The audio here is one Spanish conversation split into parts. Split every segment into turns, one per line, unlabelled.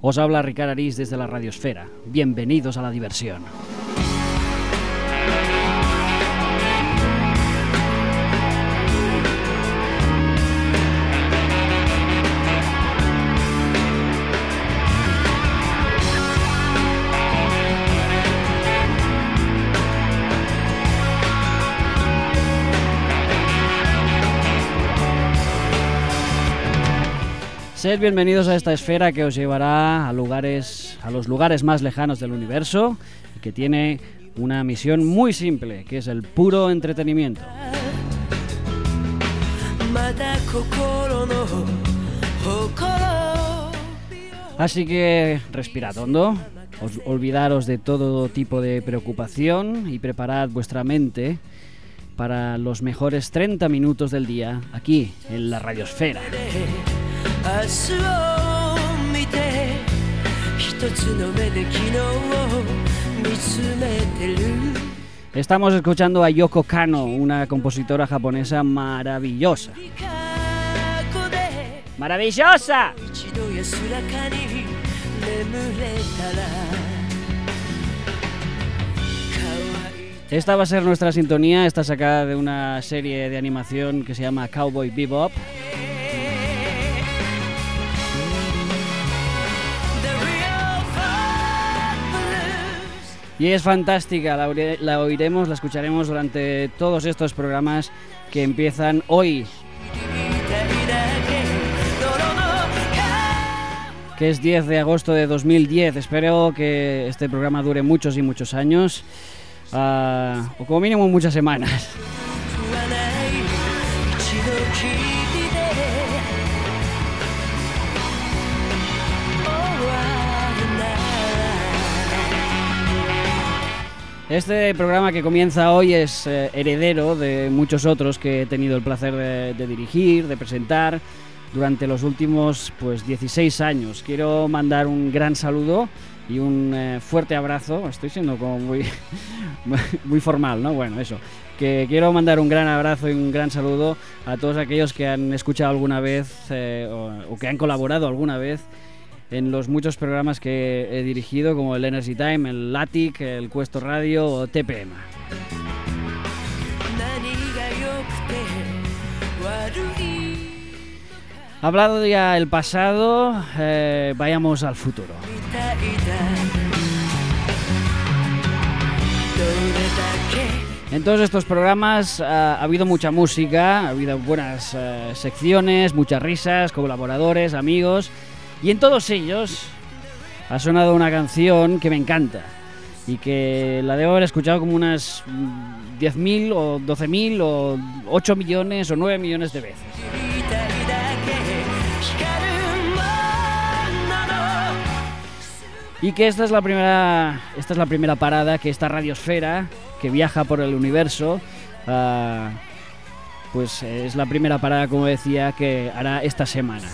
Os habla Ricard Arís desde la Radiosfera. Bienvenidos a la diversión. Bienvenidos a esta esfera que os llevará a lugares, a los lugares más lejanos del universo y que tiene una misión muy simple, que es el puro entretenimiento. Así que respirad hondo, os, olvidaros de todo tipo de preocupación y preparad vuestra mente para los mejores 30 minutos del día aquí en la radiosfera. Estamos escuchando a Yoko Kano, una compositora japonesa maravillosa. ¡Maravillosa! Esta va a ser nuestra sintonía, está sacada de una serie de animación que se llama Cowboy Bebop. Y es fantástica, la, oiremos, la escucharemos durante todos estos programas que empiezan hoy. Que es 10 de agosto de 2010. Espero que este programa dure muchos y muchos años. Ah, o como mínimo muchas semanas. Este programa que comienza hoy es eh, heredero de muchos otros que he tenido el placer de, dirigir, de presentar durante los últimos pues 16 años. Quiero mandar un gran saludo y un eh, fuerte abrazo. Estoy siendo como muy, muy formal, ¿no? Bueno, eso. Que quiero mandar un gran abrazo y un gran saludo a todos aquellos que han escuchado alguna vez eh, o que han colaborado alguna vez en los muchos programas que he dirigido, como el Energy Time, el Latic, el Cuesto Radio o TPM. Hablado ya el pasado, eh, vayamos al futuro. En todos estos programas ha habido mucha música, ha habido buenas eh, secciones, muchas risas, colaboradores, amigos y en todos ellos ha sonado una canción que me encanta y que la debo haber escuchado como unas 10.000 o 12.000 o 8 millones o 9 millones de veces. Y que esta es la primera, esta es la primera parada que esta radiosfera que viaja por el universo, ah, pues es la primera parada, como decía, que hará esta semana.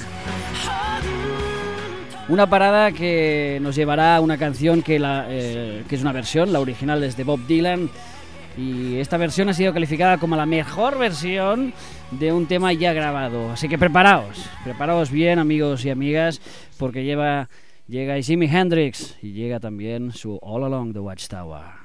Una parada que nos llevará a una canción eh, que es una versión, la original es de Bob Dylan. Y esta versión ha sido calificada como la mejor versión de un tema ya grabado. Así que preparaos, preparaos bien amigos y amigas, porque lleva, llega Jimi Hendrix y llega también su All Along the Watchtower.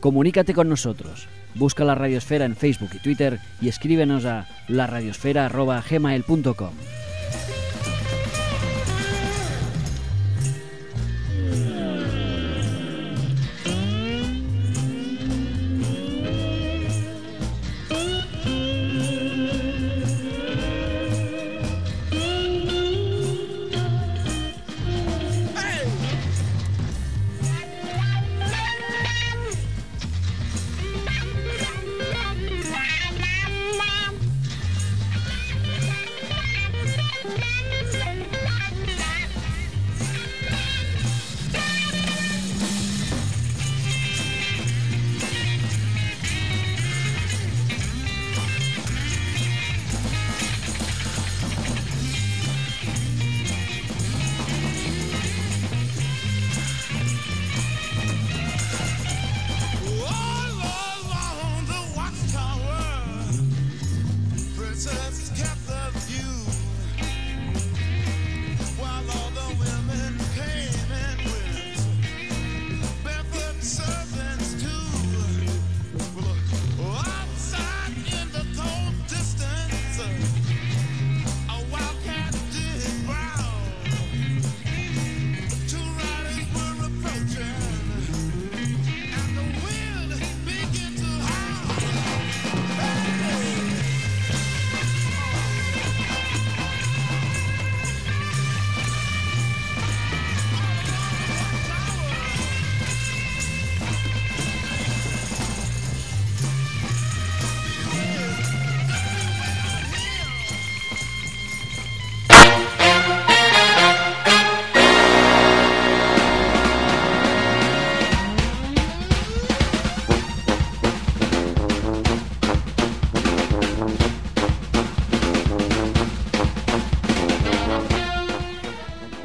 Comunícate con nosotros. Busca la Radiosfera en Facebook y Twitter y escríbenos a laradiosfera.gmail.com.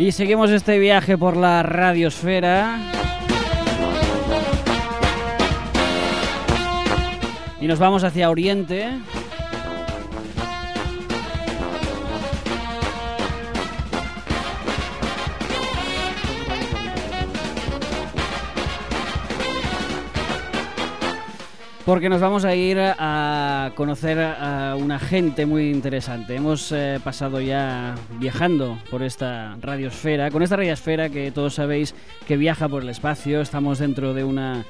Y seguimos este viaje por la radiosfera. Y nos vamos hacia Oriente. porque nos vamos a ir a conocer a una gente muy interesante. Hemos eh, pasado ya viajando por esta radiosfera, con esta radiosfera que todos sabéis que viaja por el espacio. Estamos dentro de una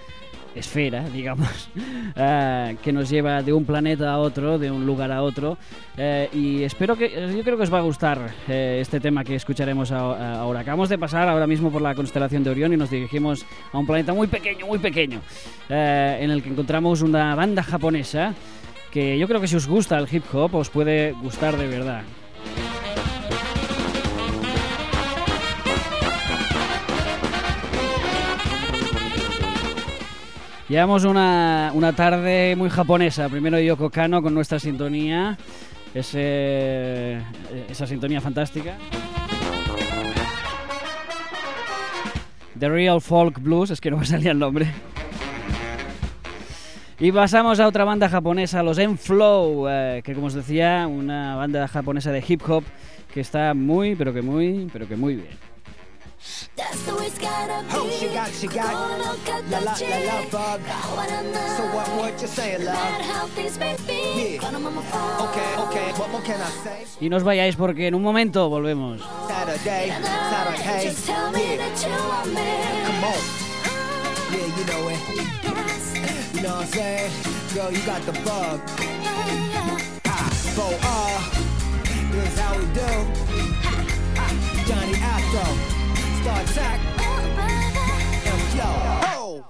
esfera, digamos, eh, que nos lleva de un planeta a otro, de un lugar a otro. Eh, y espero que, yo creo que os va a gustar eh, este tema que escucharemos ahora. Acabamos de pasar ahora mismo por la constelación de Orión y nos dirigimos a un planeta muy pequeño, muy pequeño, en el que encontramos una banda japonesa que yo creo que si os gusta el hip hop os puede gustar de verdad. Llevamos una, una tarde muy japonesa. Primero Yoko Kano con nuestra sintonía, esa sintonía fantástica. The Real Folk Blues, es que no me salía el nombre. Y pasamos a otra banda japonesa, los M-Flow, eh, que como os decía, una banda japonesa de hip hop que está muy, pero que muy, pero que muy bien. That's the way it's gotta be. Oh, she got, she got. La la la la bug. So what what you saying, love? Yeah. Okay, okay. What more can I say? Y no os vayáis porque en un momento volvemos. Saturday, Saturday. Just tell me that you want me. Come on. You know what I'm saying? Girl, you got the bug. Ah, bo, uh, this is how we do. Johnny Astro. Star Attack and flow. Oh.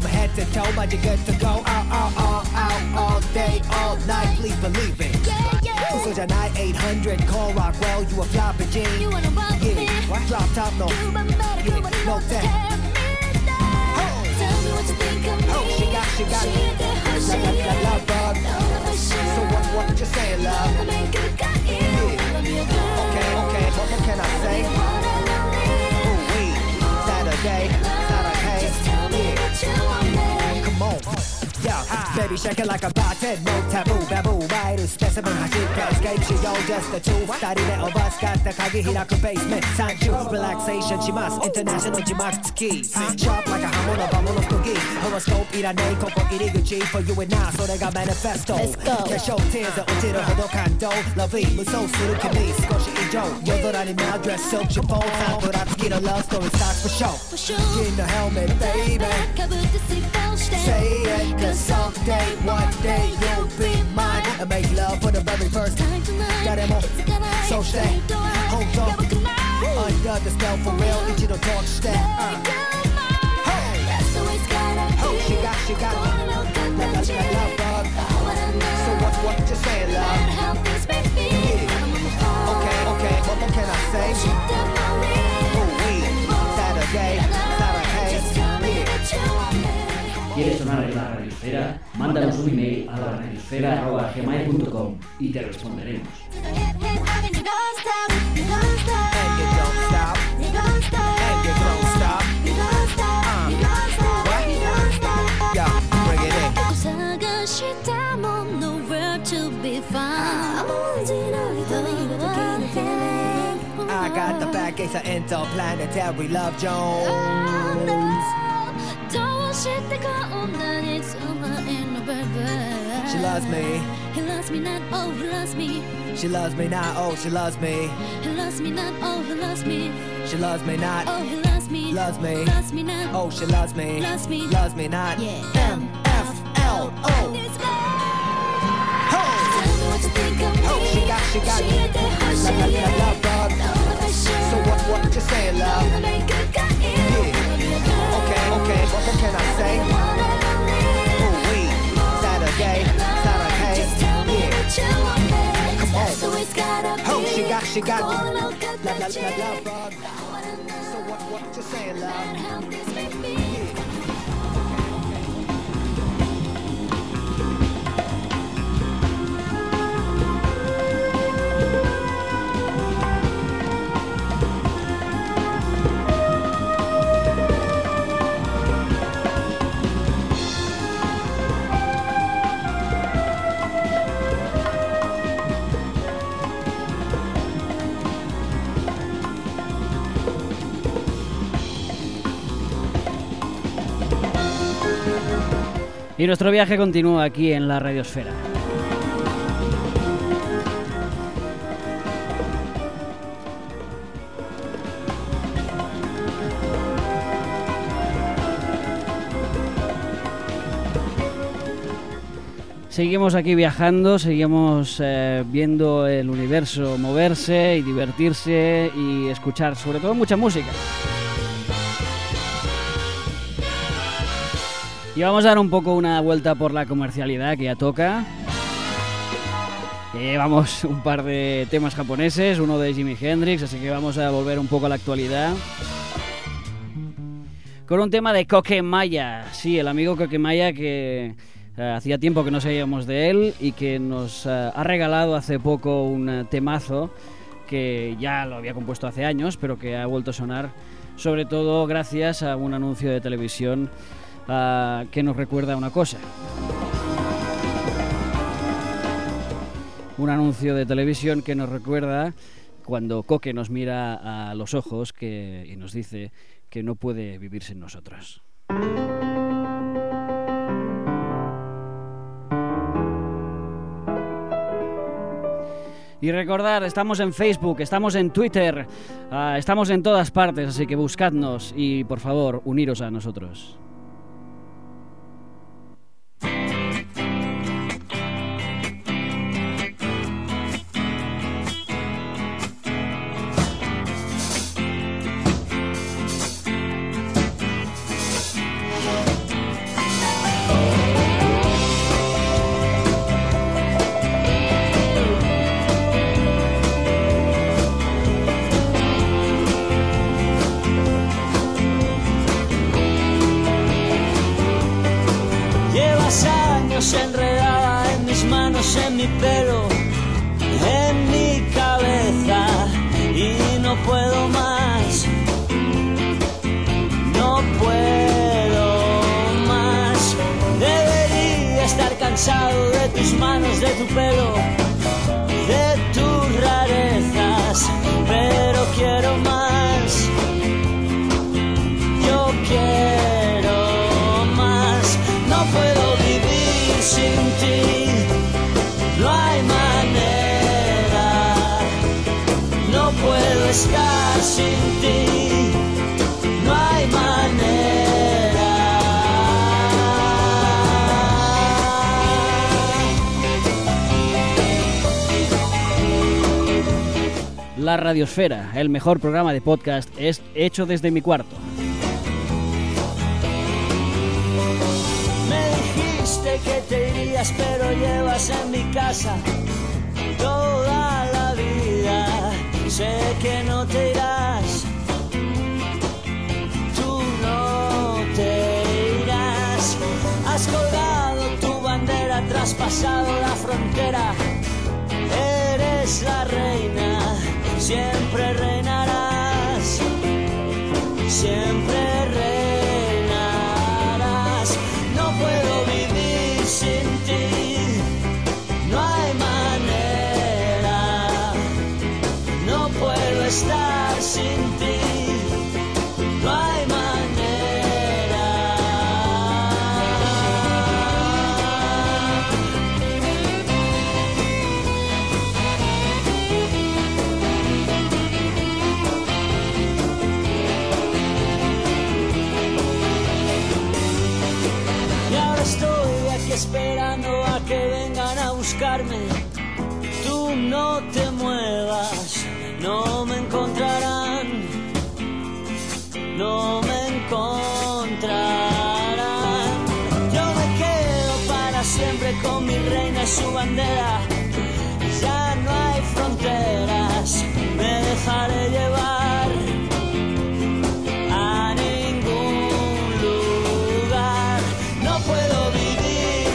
From head to toe, but you're good to go. Out, out, out, out, all day, all night. Please believe it.
Yeah, yeah.
Who's your 800 call Rockwell? You a floppy G?
You wanna rock with me?
Yeah, what? drop top no.
You my man,
Yeah,
you wanna
no
know
that.
tear me down. Tell me what you think of me.
Oh, she got, she got.
She got that hot
La,
shit,
la, la,
yeah.
love bug.
Don't know for sure.
So what, what you saying, love?
Wanna make it got you. Wanna be a girl.
Okay, okay, what, what can I say?
Wanna know me.
Ooh, wee. Saturday, Saturday. baby shake it like a bartend, no taboo, baboo, ワイルスペシメン走ってエスケープしよう just the two 二人でオーバースカッた鍵開くベースメントサンキューリラクセーションしますインターナショナル字幕付きシャープ like a 刃物刃物ストギーホロスコープいらねえここ入り口 for you and now それがマニフェスト
Let's go
化粧ティーズ落ちるほど感動ラビー無双する君少し以上夜空に舞うドレスソークションサントラ付きの love story starts for show
For sure.
Get in the helmet baby
かぶってシートベルトして
say it, cause someday, one day, you'll be mine. And make love for the very first time
tonight. so stay, hold on.
Under the spell for real, each of the
talk step. Uh. Hey, that's the way it's gotta be.
Oh, she got, she got. Love,
love.
So what, what you saying, love?
Can't help this, baby.
Yeah. Okay, okay, what more can I say?
la mándanos un email a la radiosfera.gmail.com y te responderemos.
I
got the back, it's an interplanetary love, Jones. She loves me.
He loves me not oh he loves me.
She loves me not, oh she loves me.
He loves me not oh he loves me.
She loves me not,
Oh he loves me.
Loves me.
Loves me not.
Oh she loves me,
Loves me.
loves me not.
Yeah.
M F L O.
It's love
Ho!
Tell me what you think of me
Oh she got, she got
She got that hot
La la
shit,
la
yeah.
love
Don't know for sure.
So what what you saying love? What more can I say?
Wanna know me.
Ooh wee, Saturday, Saturday
Just tell me
Yeah
that you want me.
Come on.
That's the way it's gotta be.
Oh she got, she got
Wanna know, got
La la
that
la
shit.
love bug
I wanna know
So what what you saying love?
Y nuestro viaje continúa aquí en la radiosfera. Seguimos aquí viajando, seguimos eh, viendo el universo moverse y divertirse y escuchar sobre todo mucha música. Y vamos a dar un poco una vuelta por la comercialidad que ya toca. Llevamos un par de temas japoneses, uno de Jimi Hendrix, así que vamos a volver un poco a la actualidad. Con un tema de Kokemaya, sí, el amigo Kokemaya que eh, hacía tiempo que no sabíamos de él y que nos eh, ha regalado hace poco un eh, temazo que ya lo había compuesto hace años, pero que ha vuelto a sonar sobre todo gracias a un anuncio de televisión ah, que nos recuerda una cosa. Un anuncio de televisión que nos recuerda cuando Coque nos mira a los ojos que, y nos dice que no puede vivir sin nosotros. Y recordar, estamos en Facebook, estamos en Twitter, ah, estamos en todas partes, así que buscadnos y por favor, uniros a nosotros.
Estar sin ti. No hay manera.
La Radiosfera, el mejor programa de podcast, es hecho desde mi cuarto.
Me dijiste que te irías, pero llevas en mi casa Sé que no te irás. Tú no te irás. Has colgado tu bandera, traspasado la frontera. Eres la reina, siempre reinarás.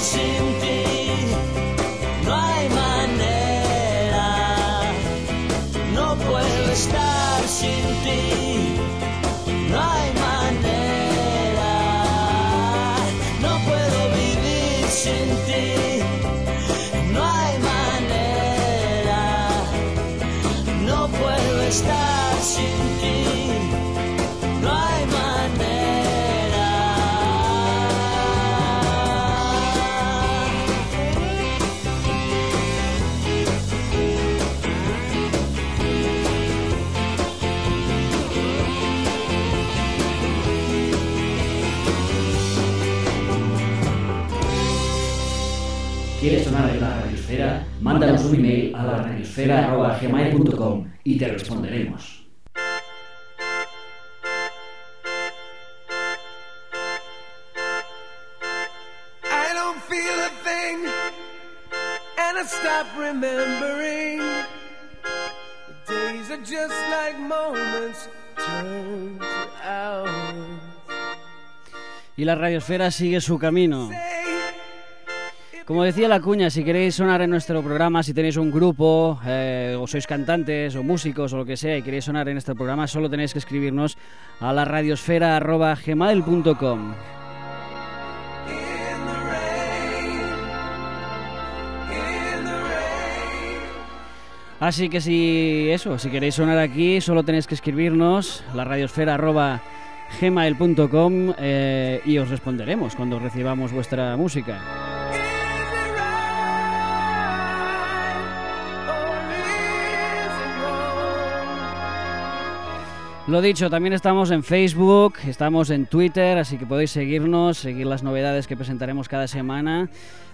Vivir
Mándanos un email a la radiosfera.gmail.com y te responderemos.
I don't feel a thing, and I stop remembering. The days are just like moments turn to hours.
Y la radiosfera sigue su camino. Como decía la cuña, si queréis sonar en nuestro programa, si tenéis un grupo, eh, o sois cantantes o músicos o lo que sea y queréis sonar en este programa, solo tenéis que escribirnos a la radiosfera.gmail.com. Así que si eso, si queréis sonar aquí, solo tenéis que escribirnos la radiosfera.gmail.com eh, y os responderemos cuando recibamos vuestra música. Lo dicho, también estamos en Facebook, estamos en Twitter, así que podéis seguirnos, seguir las novedades que presentaremos cada semana.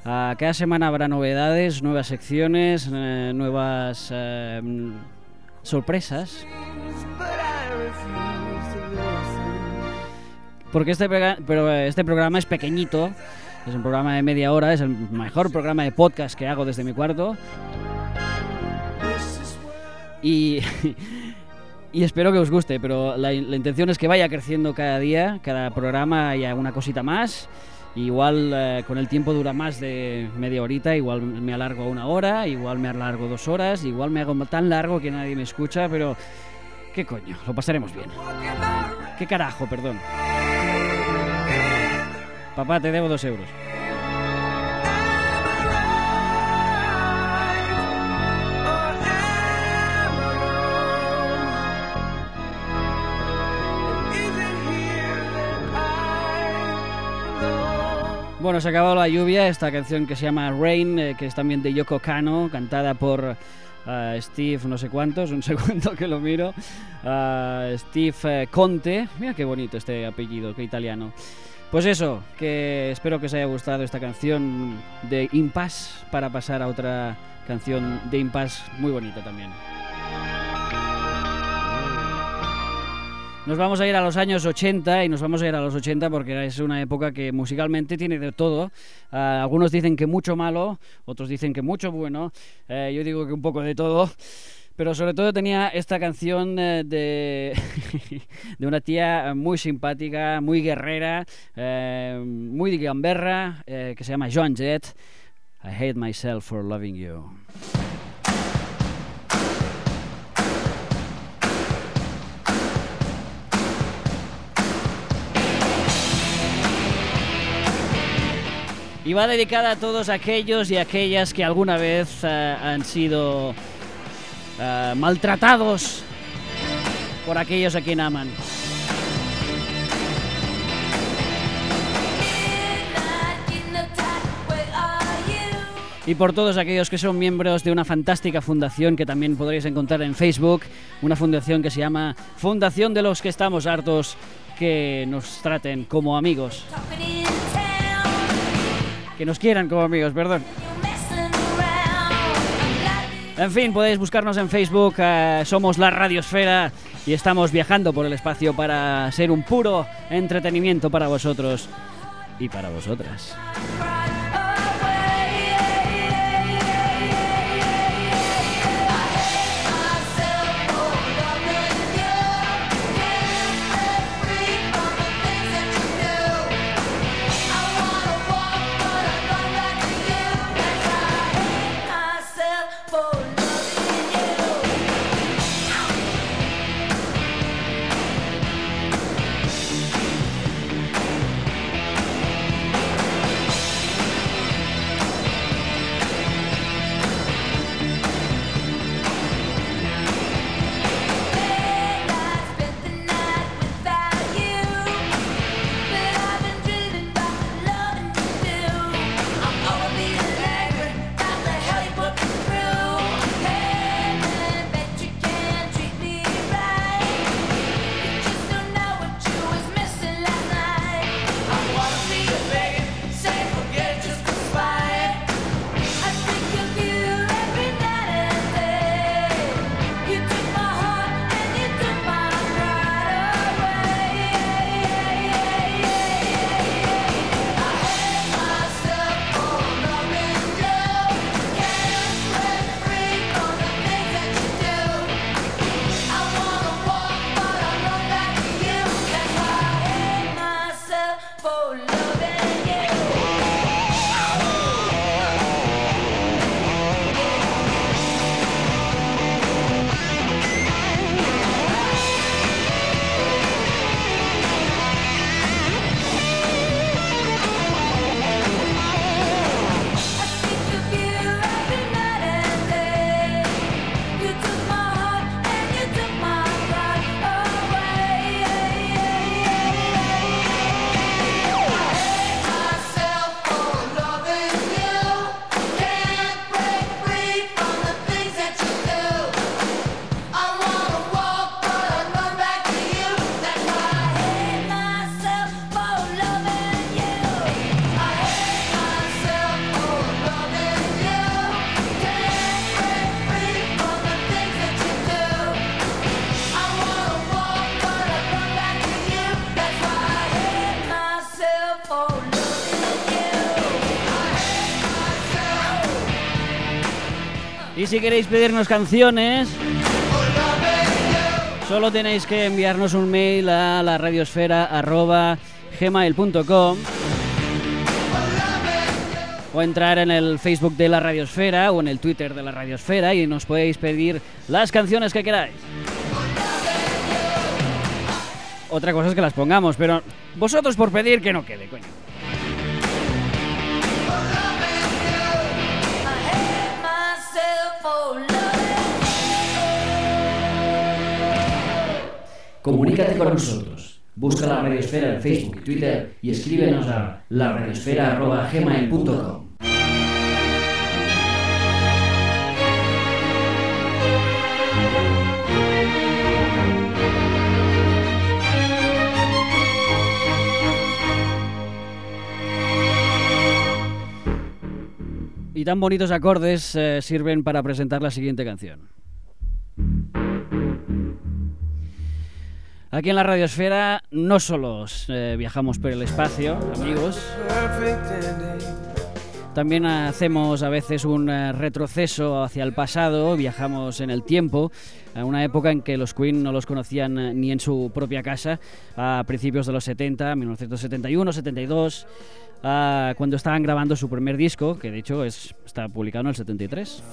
Ah, cada semana habrá novedades, nuevas secciones, eh, nuevas eh, sorpresas. Porque este, pero eh, este programa es pequeñito, es un programa de media hora, es el mejor programa de podcast que hago desde mi cuarto. Y, y espero que os guste, pero la, intención es que vaya creciendo cada día, cada programa haya una cosita más
Igual eh, con el tiempo dura más de media horita, igual me alargo a una hora, igual me alargo dos horas, igual me hago tan largo que nadie me escucha, pero ¿qué coño? Lo pasaremos bien. ¿Qué carajo, perdón? Papá, te debo dos euros. Bueno, se ha acabado la lluvia, esta canción que se llama Rain, eh, que es también de Yoko Kano, cantada por eh, Steve no sé cuántos, un segundo que lo miro, eh, Steve eh, Conte, mira qué bonito este apellido, qué italiano. Pues eso, que espero que os haya gustado esta canción de Impasse para pasar a otra canción de Impasse muy bonita también. Nos vamos a ir a los años 80 y nos vamos a ir a los 80 porque es una época que musicalmente tiene de todo. Ah, algunos dicen que mucho malo, otros dicen que mucho bueno. Eh, yo digo que un poco de todo. Pero sobre todo tenía esta canción eh, de, de una tía muy simpática, muy guerrera, eh, muy gamberra, eh, que se llama Joan Jett. I hate myself for loving you. Y va dedicada a todos aquellos y aquellas que alguna vez eh, han sido eh, maltratados por aquellos a quien aman. Y por todos aquellos que son miembros de una fantástica fundación que también podréis encontrar en Facebook, una fundación que se llama Fundación de los que estamos hartos que nos traten como amigos, que nos quieran como amigos, perdón. En fin, podéis buscarnos en Facebook, eh, somos la Radiosfera y estamos viajando por el espacio para ser un puro entretenimiento para vosotros y para vosotras. Si queréis pedirnos canciones, solo tenéis que enviarnos un mail a la radiosfera arroba gmail.com o entrar en el Facebook de la Radiosfera o en el Twitter de la Radiosfera y nos podéis pedir las canciones que queráis. Otra cosa es que las pongamos, pero vosotros por pedir que no quede, coño. Comunícate con nosotros. Busca la Radiosfera en Facebook y Twitter y escríbenos a laradiosfera.gmail.com Y tan bonitos acordes eh, sirven para presentar la siguiente canción. Aquí en la radiosfera no solo eh, viajamos por el espacio, amigos, también hacemos a veces un eh, retroceso hacia el pasado, viajamos en el tiempo, a una época en que los Queen no los conocían eh, ni en su propia casa, a principios de los 70, 1971, 72, ah, cuando estaban grabando su primer disco, que de hecho es, está publicado en el 73.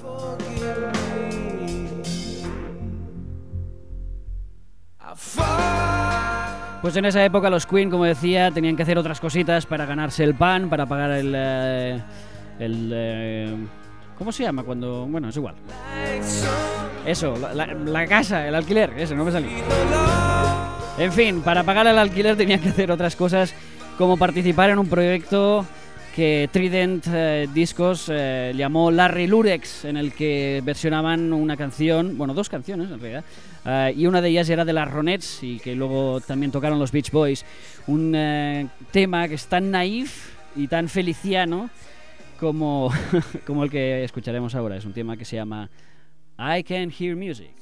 Pues en esa época los Queen, como decía, tenían que hacer otras cositas para ganarse el pan, para pagar el... eh, el eh, ¿Cómo se llama cuando...? Bueno, es igual. Eso, la, la- casa, el alquiler, eso, no me salía. En fin, para pagar el alquiler tenían que hacer otras cosas como participar en un proyecto que Trident eh, Discos eh, llamó Larry Lurex, en el que versionaban una canción, bueno, dos canciones en realidad, eh, y una de ellas era de las Ronettes y que luego también tocaron los Beach Boys. Un eh, tema que es tan naif y tan feliciano como, como el que escucharemos ahora. Es un tema que se llama I Can Hear Music.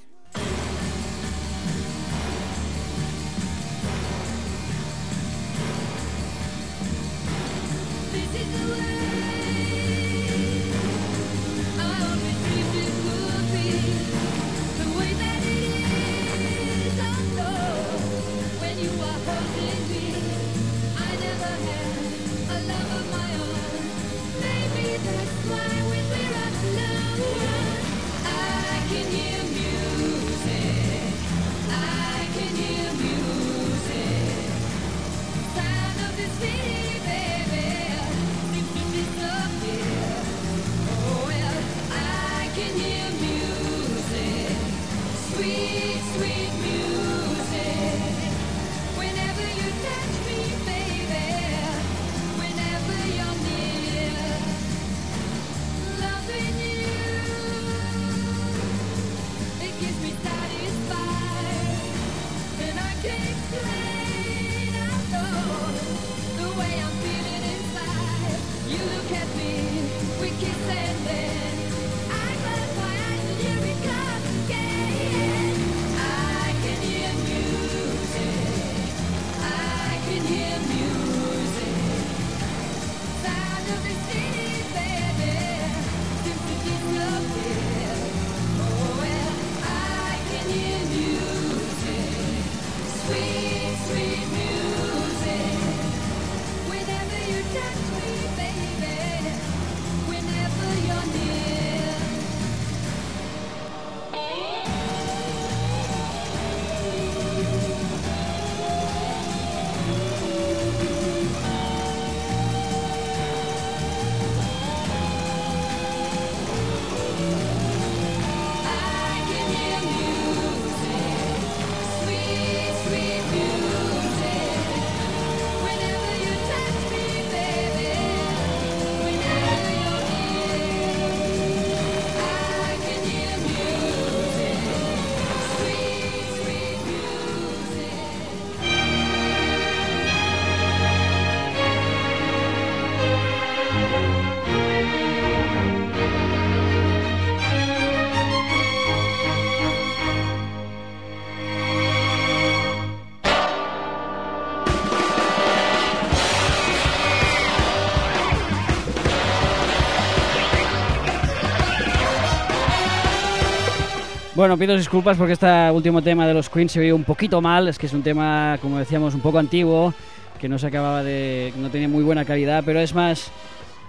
Bueno, pido disculpas porque este último tema de los Queens se oye un poquito mal. Es que es un tema, como decíamos, un poco antiguo, que no se acababa de. no tenía muy buena calidad, pero es más.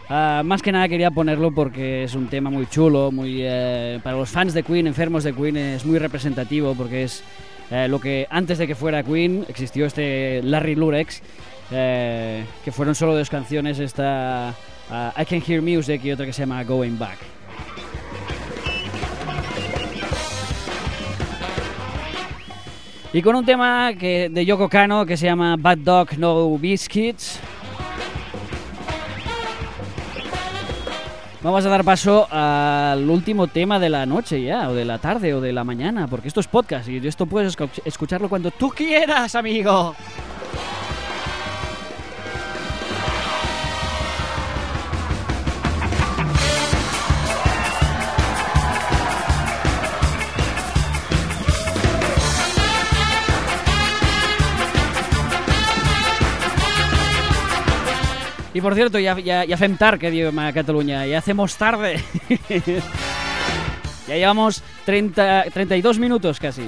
Ah, más que nada quería ponerlo porque es un tema muy chulo, muy eh, para los fans de Queen, enfermos de Queen, es muy representativo porque es eh, lo que antes de que fuera Queen existió este Larry Lurex, eh, que fueron solo dos canciones, esta ah, I Can Hear Music y otra que se llama Going Back. Y con un tema que, de Yoko Kano que se llama Bad Dog No Biscuits. Vamos a dar paso al último tema de la noche ya, o de la tarde, o de la mañana, porque esto es podcast y esto puedes escu- escucharlo cuando tú quieras, amigo. I por cierto, ja, ja, que diem a Catalunya. Ja hacemos tarde. ya llevamos 30, 32 minutos casi.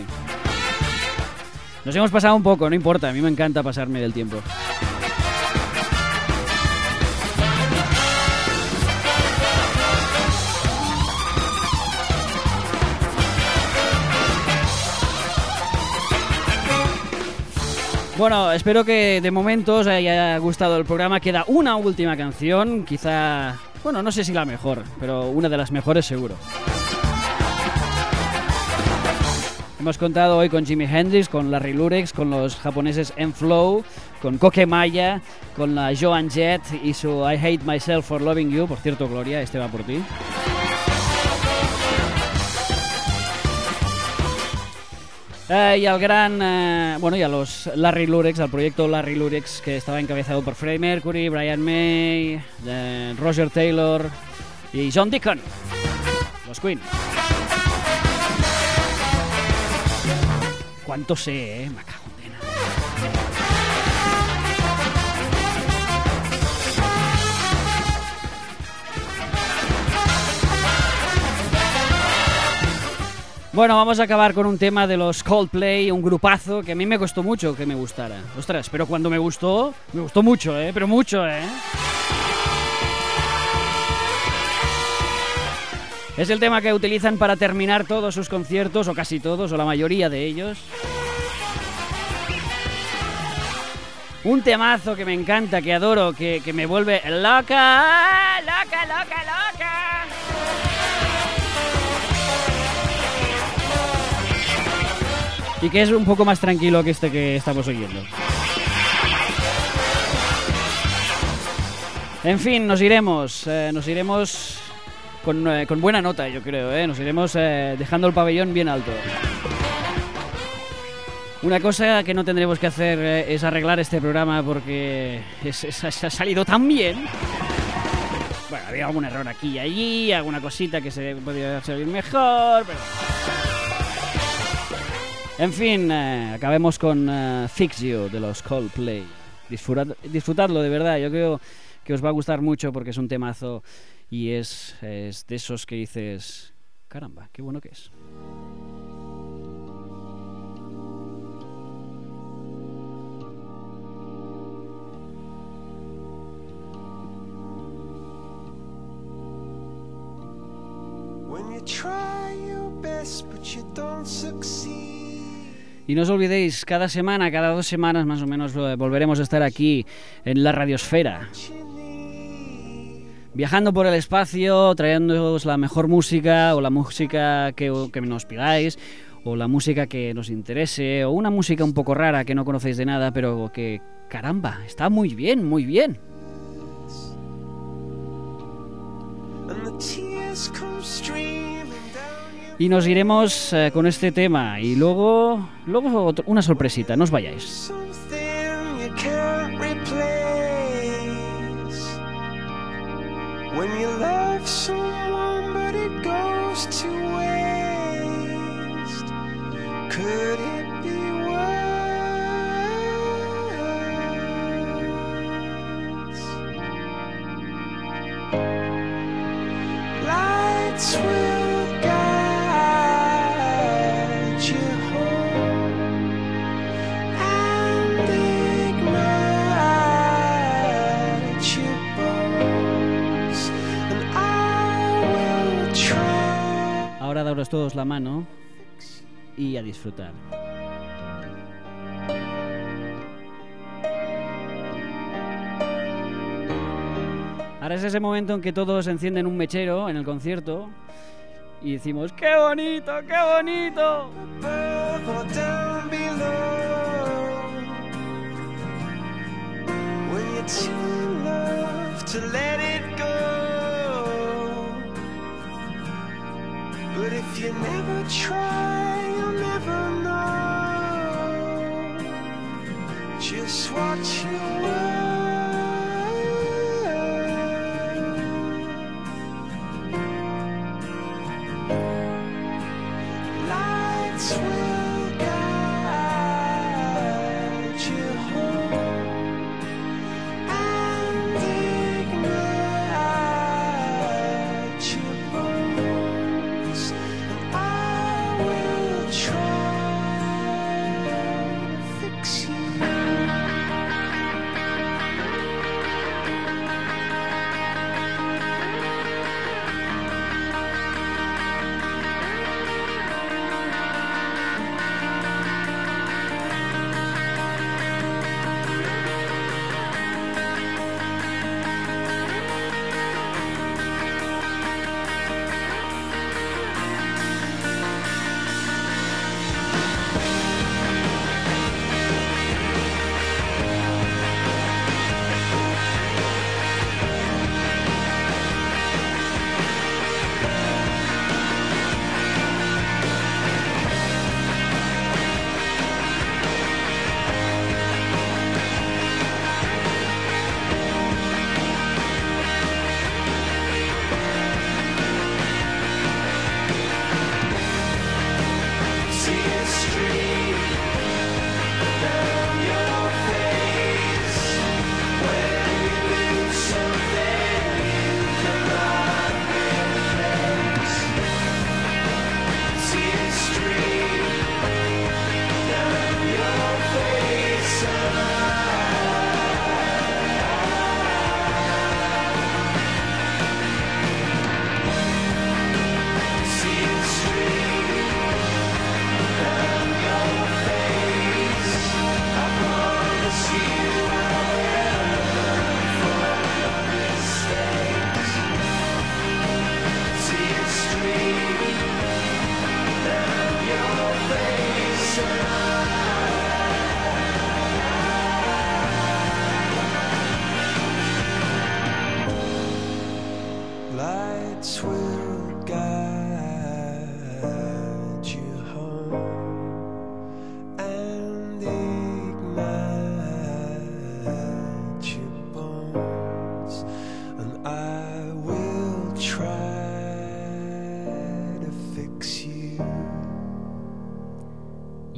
Nos hemos pasado un poco, no importa. A mí me encanta pasarme del tiempo. Bueno, espero que de momento os haya gustado el programa. Queda una última canción, quizá, bueno, no sé si la mejor, pero una de las mejores seguro. Hemos contado hoy con Jimi Hendrix, con Larry Lurex, con los japoneses M-Flow, con Koke Maya, con la Joan Jett y su I Hate Myself for Loving You. Por cierto, Gloria, este va por ti. Eh, y al gran, eh, bueno, y a los Larry Lurex, al proyecto Larry Lurex, que estaba encabezado por Freddie Mercury, Brian May, eh, Roger Taylor y John Deacon, los Queen. ¿Cuánto sé, eh? Me Bueno, vamos a acabar con un tema de los Coldplay, un grupazo que a mí me costó mucho que me gustara. Ostras, pero cuando me gustó, me gustó mucho, ¿eh? Pero mucho, ¿eh? Es el tema que utilizan para terminar todos sus conciertos, o casi todos, o la mayoría de ellos. Un temazo que me encanta, que adoro, que, que me vuelve loca, loca, loca, loca. Y que es un poco más tranquilo que este que estamos oyendo. En fin, nos iremos, eh, nos iremos con, eh, con buena nota, yo creo, eh, nos iremos dejando el pabellón bien alto. Una cosa que no tendremos que hacer es arreglar este programa porque es- ha salido tan bien. Bueno, había algún error aquí y allí, alguna cosita que se podría salir mejor, pero... En fin, eh, acabemos con eh, Fix You de los Coldplay. Disfrutad- disfrutadlo de verdad, yo creo que os va a gustar mucho porque es un temazo y es, es de esos que dices, caramba, qué bueno que es.
When you try your best but you don't succeed.
Y no os olvidéis, cada semana, cada dos semanas más o menos, eh, volveremos a estar aquí en la radiosfera. Viajando por el espacio, trayéndoos la mejor música o la música que, que nos pidáis o la música que nos interese o una música un poco rara que no conocéis de nada pero que, caramba, está muy bien, muy bien.
And the tears come
Y nos iremos eh, con este tema y luego, luego una sorpresita, no os vayáis.
you
todos la mano y a disfrutar. Ahora es ese momento en que todos encienden un mechero en el concierto y decimos, ¡qué bonito, qué bonito!
to let But if you never try, you'll never know. Just watch your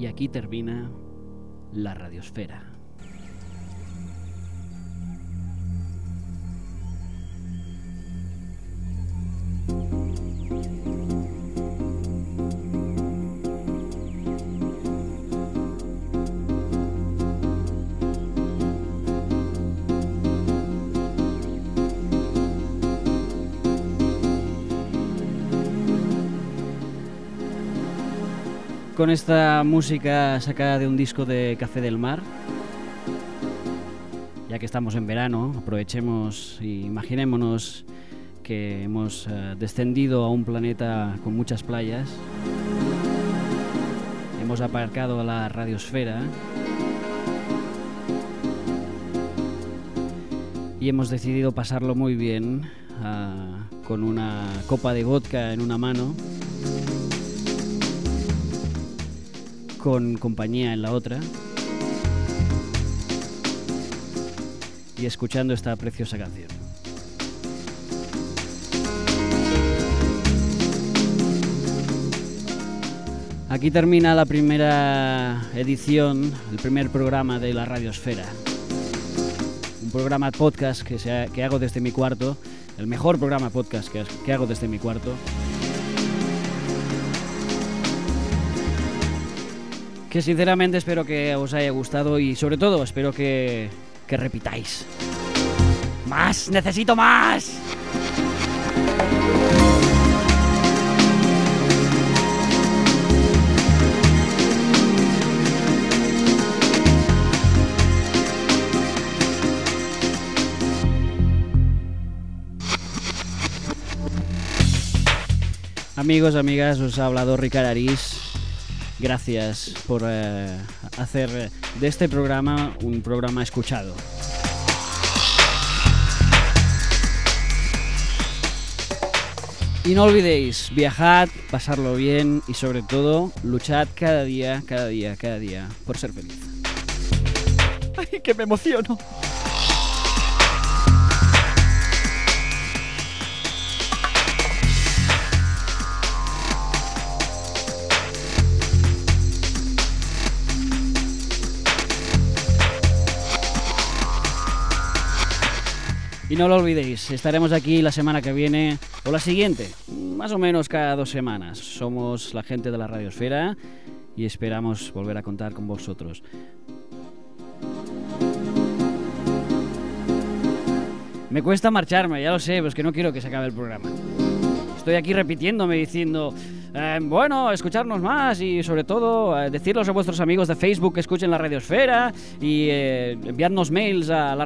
aquí termina la radiosfera. Con esta música sacada de un disco de Café del Mar, ya que estamos en verano, aprovechemos y imaginémonos que hemos eh, descendido a un planeta con muchas playas. Hemos aparcado la radiosfera. Y hemos decidido pasarlo muy bien ah, con una copa de vodka en una mano, con compañía en la otra y escuchando esta preciosa canción. Aquí termina la primera edición, el primer programa de la Radiosfera. Un programa podcast que, que hago desde mi cuarto, el mejor programa podcast que hago desde mi cuarto. que sinceramente espero que os haya gustado y sobre todo espero que, repitáis. ¡Más! ¡Necesito más! Amigos, amigas, os ha hablado Ricard Arís Gracias por eh, hacer de este programa un programa escuchado. Y no olvidéis, viajad, pasarlo bien y sobre todo, luchad cada día, cada día, cada día por ser feliz. ¡Ay, que me emociono! Y no lo olvidéis, estaremos aquí la semana que viene o la siguiente, más o menos cada dos semanas. Somos la gente de la Radiosfera y esperamos volver a contar con vosotros. Me cuesta marcharme, ya lo sé, pero es que no quiero que se acabe el programa. Estoy aquí repitiéndome diciendo, eh, bueno, escucharnos más y sobre todo eh, decirles a vuestros amigos de Facebook que escuchen la Radiosfera y eh, enviarnos mails a la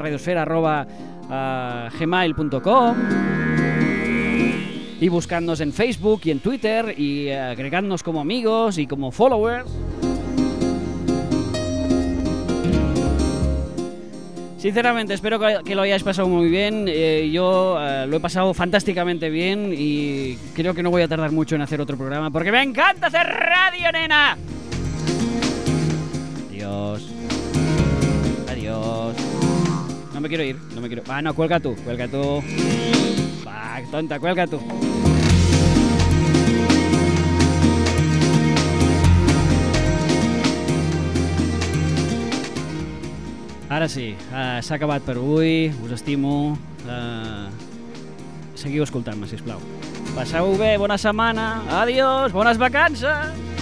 gmail.com y buscarnos en Facebook y en Twitter y eh, agregarnos como amigos y como followers. Sinceramente, espero que, lo hayáis pasado muy bien. Eh, yo eh, lo he pasado fantásticamente bien y creo que no voy a tardar mucho en hacer otro programa porque me encanta hacer radio, nena. Adiós. Adiós. No me quiero ir, no me quiero. Ah, no, cuelga tú, cuelga tú. Va, tonta, cuelga tú. Ara sí, uh, s'ha acabat per avui, us estimo. Uh, seguiu escoltant-me, sisplau. Passeu bé, bona setmana, adiós, bones vacances!